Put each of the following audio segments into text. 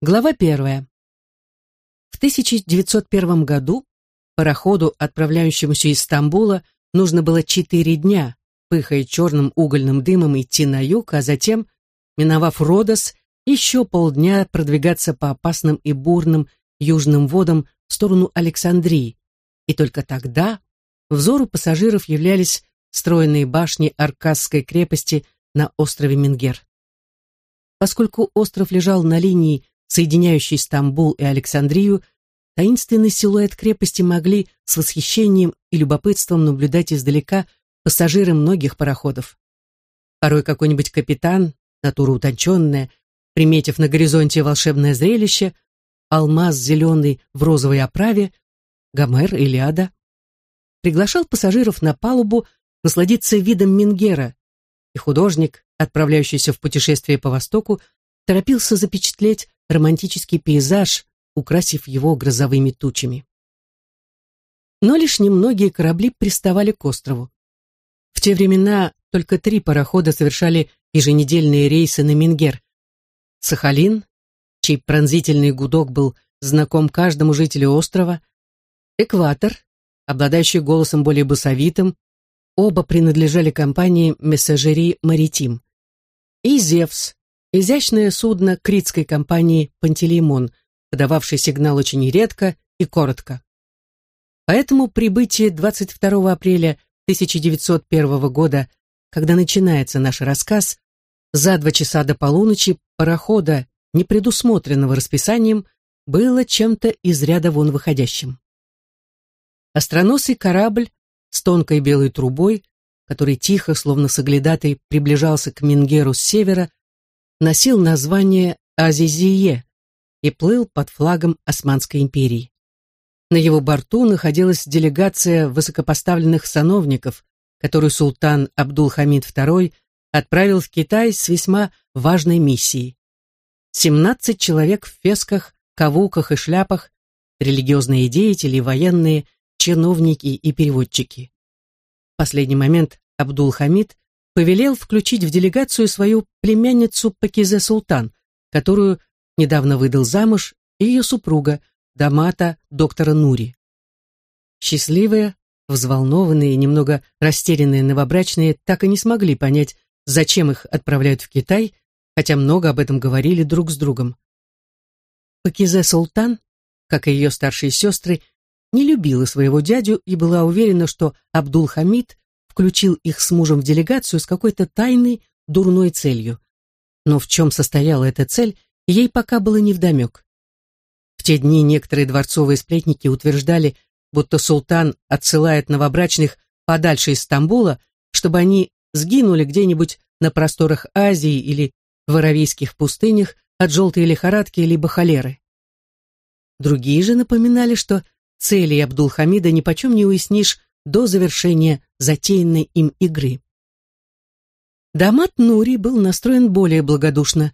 Глава первая. В 1901 году пароходу, отправляющемуся из Стамбула, нужно было четыре дня, пыхая черным угольным дымом идти на юг, а затем, миновав Родос, еще полдня продвигаться по опасным и бурным южным водам в сторону Александрии. И только тогда взору пассажиров являлись стройные башни Аркадской крепости на острове Менгер. Поскольку остров лежал на линии соединяющий Стамбул и Александрию, таинственный силуэт крепости могли с восхищением и любопытством наблюдать издалека пассажиры многих пароходов. Порой какой-нибудь капитан, натура утонченная, приметив на горизонте волшебное зрелище, алмаз зеленый в розовой оправе, Гомер, Илиада, приглашал пассажиров на палубу насладиться видом Мингера, и художник, отправляющийся в путешествие по Востоку, торопился запечатлеть романтический пейзаж, украсив его грозовыми тучами. Но лишь немногие корабли приставали к острову. В те времена только три парохода совершали еженедельные рейсы на Мингер. Сахалин, чей пронзительный гудок был знаком каждому жителю острова, Экватор, обладающий голосом более басовитым, оба принадлежали компании Мессажери Маритим, и Зевс, изящное судно критской компании «Пантелеймон», подававший сигнал очень редко и коротко. Поэтому прибытие 22 апреля 1901 года, когда начинается наш рассказ, за два часа до полуночи парохода, не предусмотренного расписанием, было чем-то из ряда вон выходящим. Остроносый корабль с тонкой белой трубой, который тихо, словно соглядатый, приближался к Мингеру с севера, носил название Азизие и плыл под флагом Османской империи. На его борту находилась делегация высокопоставленных сановников, которую султан Абдул-Хамид II отправил в Китай с весьма важной миссией. 17 человек в фесках, кавуках и шляпах, религиозные деятели, военные, чиновники и переводчики. В последний момент Абдул-Хамид повелел включить в делегацию свою племянницу Пакизе Султан, которую недавно выдал замуж, и ее супруга, Дамата доктора Нури. Счастливые, взволнованные и немного растерянные новобрачные так и не смогли понять, зачем их отправляют в Китай, хотя много об этом говорили друг с другом. Пакизе Султан, как и ее старшие сестры, не любила своего дядю и была уверена, что Абдул-Хамид включил их с мужем в делегацию с какой-то тайной, дурной целью. Но в чем состояла эта цель, ей пока было невдомек. В те дни некоторые дворцовые сплетники утверждали, будто султан отсылает новобрачных подальше из Стамбула, чтобы они сгинули где-нибудь на просторах Азии или в аравийских пустынях от желтой лихорадки либо холеры. Другие же напоминали, что цели Абдул-Хамида нипочем не уяснишь до завершения затеянной им игры. Дамат Нури был настроен более благодушно.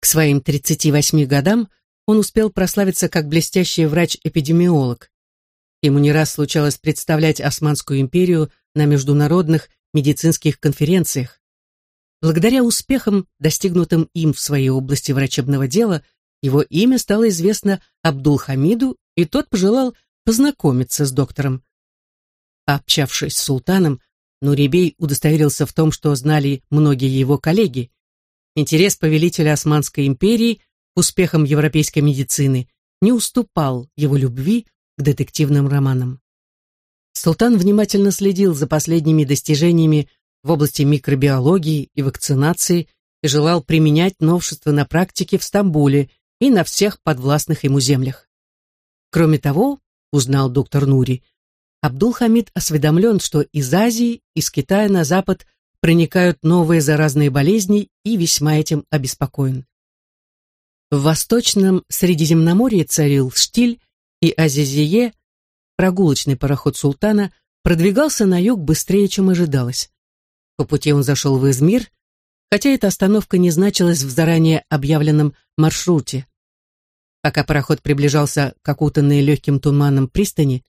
К своим 38 годам он успел прославиться как блестящий врач-эпидемиолог. Ему не раз случалось представлять Османскую империю на международных медицинских конференциях. Благодаря успехам, достигнутым им в своей области врачебного дела, его имя стало известно Абдул-Хамиду, и тот пожелал познакомиться с доктором. Общавшись с султаном, Нурибей удостоверился в том, что знали многие его коллеги. Интерес повелителя Османской империи к успехам европейской медицины не уступал его любви к детективным романам. Султан внимательно следил за последними достижениями в области микробиологии и вакцинации и желал применять новшества на практике в Стамбуле и на всех подвластных ему землях. Кроме того, узнал доктор Нури, Абдул-Хамид осведомлен, что из Азии, из Китая на Запад проникают новые заразные болезни и весьма этим обеспокоен. В Восточном Средиземноморье царил штиль, и Азизие, прогулочный пароход султана, продвигался на юг быстрее, чем ожидалось. По пути он зашел в Измир, хотя эта остановка не значилась в заранее объявленном маршруте. Пока пароход приближался к окутанной легким туманом пристани,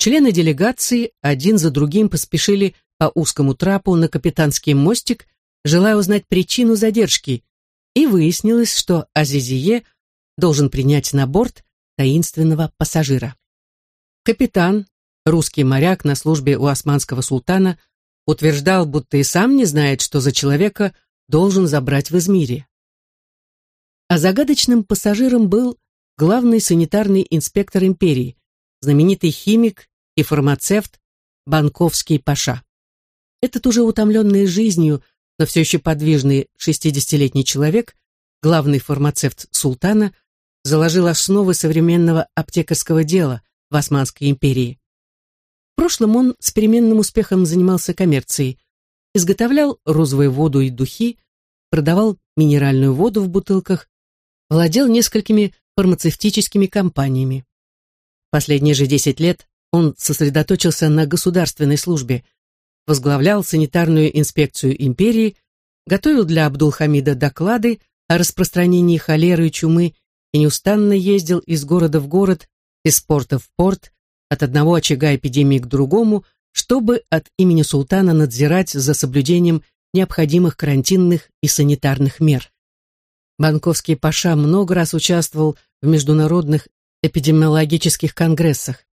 Члены делегации один за другим поспешили по узкому трапу на капитанский мостик, желая узнать причину задержки, и выяснилось, что Азизие должен принять на борт таинственного пассажира. Капитан, русский моряк на службе у османского султана, утверждал, будто и сам не знает, что за человека должен забрать в Измире. А загадочным пассажиром был главный санитарный инспектор империи, знаменитый химик и фармацевт Банковский Паша. Этот уже утомленный жизнью, но все еще подвижный 60-летний человек, главный фармацевт султана, заложил основы современного аптекарского дела в Османской империи. В прошлом он с переменным успехом занимался коммерцией, изготовлял розовую воду и духи, продавал минеральную воду в бутылках, владел несколькими фармацевтическими компаниями. Последние же 10 лет он сосредоточился на государственной службе, возглавлял санитарную инспекцию империи, готовил для Абдул-Хамида доклады о распространении холеры и чумы и неустанно ездил из города в город, из порта в порт, от одного очага эпидемии к другому, чтобы от имени султана надзирать за соблюдением необходимых карантинных и санитарных мер. Банковский паша много раз участвовал в международных эпидемиологических конгрессах.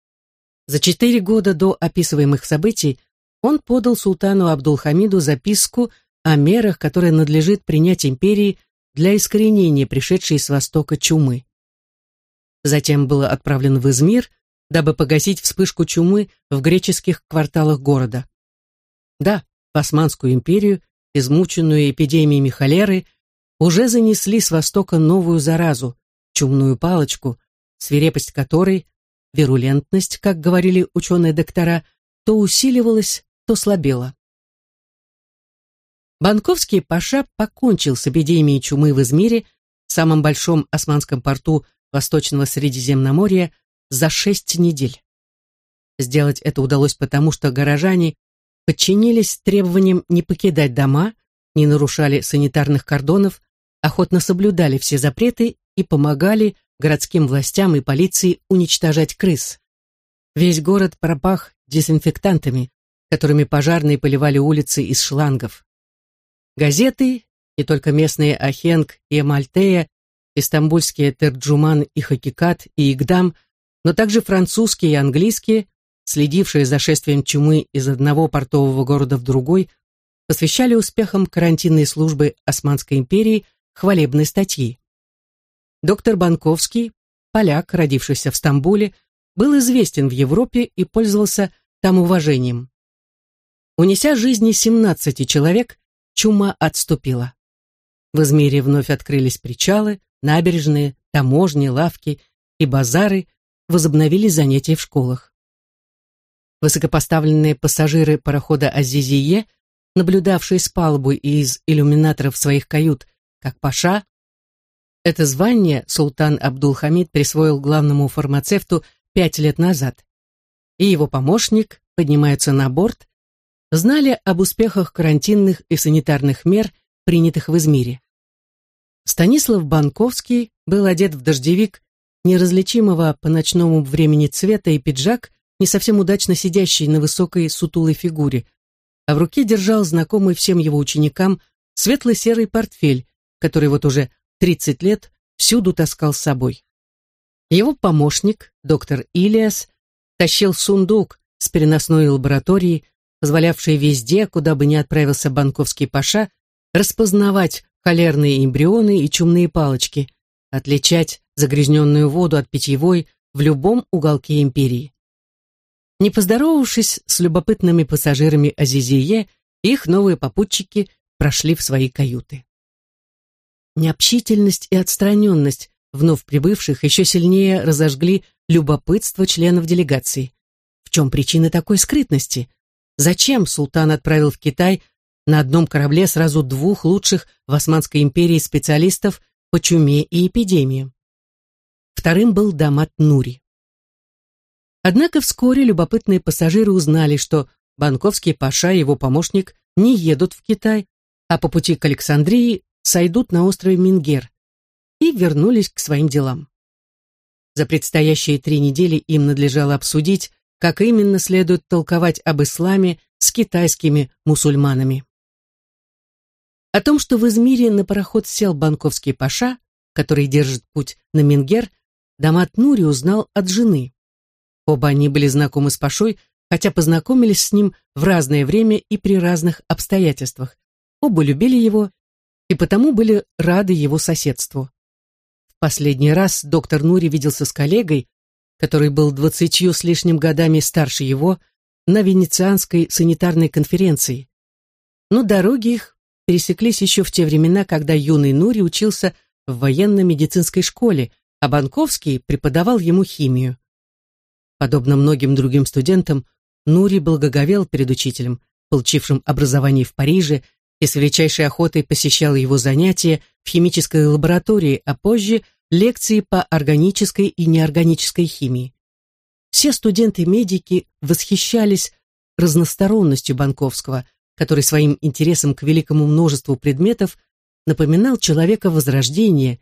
За четыре года до описываемых событий он подал султану Абдулхамиду записку о мерах, которые надлежит принять империи для искоренения пришедшей с востока чумы. Затем был отправлен в Измир, дабы погасить вспышку чумы в греческих кварталах города. Да, в Османскую империю, измученную эпидемиями холеры, уже занесли с востока новую заразу, чумную палочку, свирепость которой, вирулентность, как говорили ученые-доктора, то усиливалась, то слабела. Банковский паша покончил с эпидемией чумы в Измире, самом большом османском порту Восточного Средиземноморья, за шесть недель. Сделать это удалось потому, что горожане подчинились требованиям не покидать дома, не нарушали санитарных кордонов, охотно соблюдали все запреты и помогали городским властям и полиции уничтожать крыс. Весь город пропах дезинфектантами, которыми пожарные поливали улицы из шлангов. Газеты, не только местные Ахенг и Амальтея, истамбульские Терджуман и Хакикат и Игдам, но также французские и английские, следившие за шествием чумы из одного портового города в другой, посвящали успехам карантинной службы Османской империи хвалебной статьи. Доктор Банковский, поляк, родившийся в Стамбуле, был известен в Европе и пользовался там уважением. Унеся жизни 17 человек, чума отступила. В Измире вновь открылись причалы, набережные, таможни, лавки и базары, возобновили занятия в школах. Высокопоставленные пассажиры парохода Азизие, наблюдавшие с палубы и из иллюминаторов своих кают как паша. Это звание султан Абдул-Хамид присвоил главному фармацевту пять лет назад. И его помощник поднимаются на борт, знали об успехах карантинных и санитарных мер, принятых в Измире. Станислав Банковский был одет в дождевик, неразличимого по ночному времени цвета и пиджак, не совсем удачно сидящий на высокой сутулой фигуре, а в руке держал знакомый всем его ученикам светло-серый портфель, который вот уже 30 лет всюду таскал с собой. Его помощник, доктор Илиас, тащил сундук с переносной лабораторией, позволявшей везде, куда бы ни отправился банковский паша, распознавать холерные эмбрионы и чумные палочки, отличать загрязненную воду от питьевой в любом уголке империи. Не поздоровавшись с любопытными пассажирами Азизие, их новые попутчики прошли в свои каюты. Необщительность и отстраненность вновь прибывших еще сильнее разожгли любопытство членов делегации. В чем причина такой скрытности? Зачем султан отправил в Китай на одном корабле сразу двух лучших в Османской империи специалистов по чуме и эпидемиям? Вторым был Дамат Нури. Однако вскоре любопытные пассажиры узнали, что Банковский паша и его помощник не едут в Китай, а по пути к Александрии сойдут на острове Мингер и вернулись к своим делам. За предстоящие три недели им надлежало обсудить, как именно следует толковать об исламе с китайскими мусульманами. О том, что в Измире на пароход сел банковский паша, который держит путь на Мингер, Дамат Нури узнал от жены. Оба они были знакомы с Пашой, хотя познакомились с ним в разное время и при разных обстоятельствах. Оба любили его и потому были рады его соседству. В последний раз доктор Нури виделся с коллегой, который был двадцатью с лишним годами старше его, на Венецианской санитарной конференции. Но дороги их пересеклись еще в те времена, когда юный Нури учился в военно-медицинской школе, а Банковский преподавал ему химию. Подобно многим другим студентам, Нури благоговел перед учителем, получившим образование в Париже, и с величайшей охотой посещал его занятия в химической лаборатории, а позже лекции по органической и неорганической химии. Все студенты-медики восхищались разносторонностью Банковского, который своим интересом к великому множеству предметов напоминал человека Возрождения,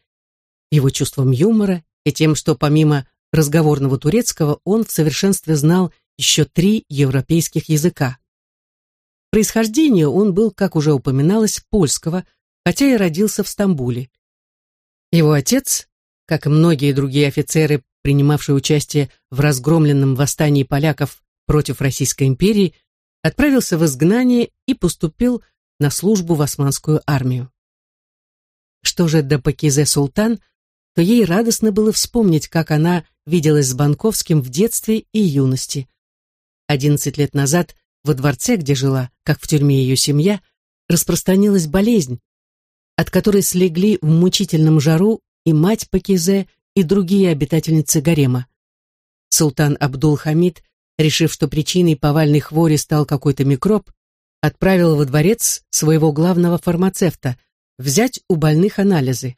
его чувством юмора и тем, что помимо разговорного турецкого он в совершенстве знал еще три европейских языка. Происхождение он был, как уже упоминалось, польского, хотя и родился в Стамбуле. Его отец, как и многие другие офицеры, принимавшие участие в разгромленном восстании поляков против Российской империи, отправился в изгнание и поступил на службу в османскую армию. Что же до Пакизе Султан, то ей радостно было вспомнить, как она виделась с Банковским в детстве и юности. Одиннадцать лет назад во дворце, где жила, как в тюрьме ее семья, распространилась болезнь, от которой слегли в мучительном жару и мать Пакизе, и другие обитательницы гарема. Султан Абдул-Хамид, решив, что причиной повальной хвори стал какой-то микроб, отправил во дворец своего главного фармацевта взять у больных анализы.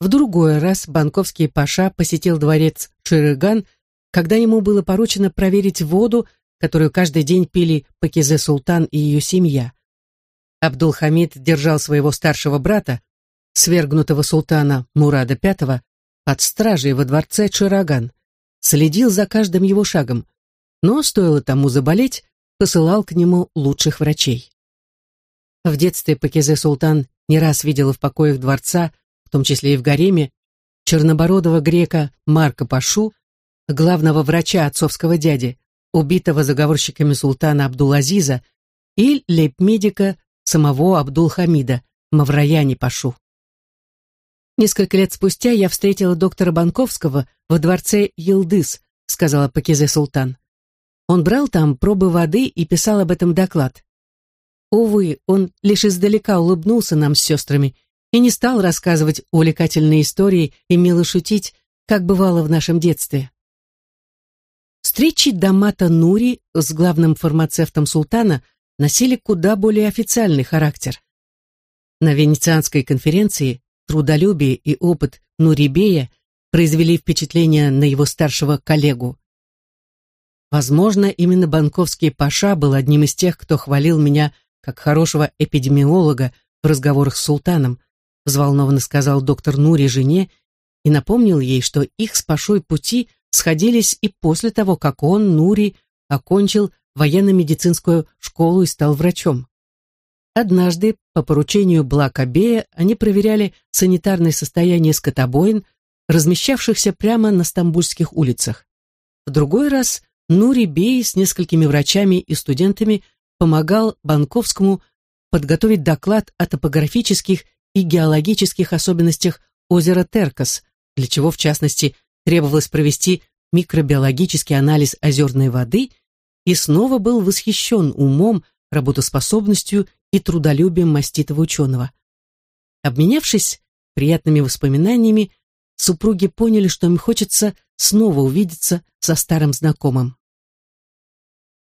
В другой раз банковский паша посетил дворец Ширыган, когда ему было поручено проверить воду, которую каждый день пили Пакизе Султан и ее семья. Абдул-Хамид держал своего старшего брата, свергнутого султана Мурада V, под стражей во дворце Чараган, следил за каждым его шагом, но, стоило тому заболеть, посылал к нему лучших врачей. В детстве Пакизе Султан не раз видела в покоях дворца, в том числе и в гареме, чернобородого грека Марка Пашу, главного врача отцовского дяди, убитого заговорщиками султана Абдул-Азиза, и лейб-медика самого Абдул-Хамида, Мавраяни Пашу. Несколько лет спустя я встретила доктора Банковского во дворце Елдыс, сказала Пакизе Султан. Он брал там пробы воды и писал об этом доклад. Увы, он лишь издалека улыбнулся нам с сестрами и не стал рассказывать увлекательные истории и мило шутить, как бывало в нашем детстве. Встречи Дамата Нури с главным фармацевтом султана носили куда более официальный характер. На Венецианской конференции трудолюбие и опыт Нурибея произвели впечатление на его старшего коллегу. Возможно, именно банковский Паша был одним из тех, кто хвалил меня как хорошего эпидемиолога в разговорах с султаном, взволнованно сказал доктор Нури жене и напомнил ей, что их с Пашой пути сходились и после того, как он, Нури, окончил военно-медицинскую школу и стал врачом. Однажды, по поручению Блакабея, они проверяли санитарное состояние скотобоин, размещавшихся прямо на стамбульских улицах. В другой раз Нури Бей с несколькими врачами и студентами помогал Банковскому подготовить доклад о топографических и геологических особенностях озера Теркас, для чего, в частности, требовалось провести микробиологический анализ озерной воды и снова был восхищен умом, работоспособностью и трудолюбием маститого ученого. Обменявшись приятными воспоминаниями, супруги поняли, что им хочется снова увидеться со старым знакомым.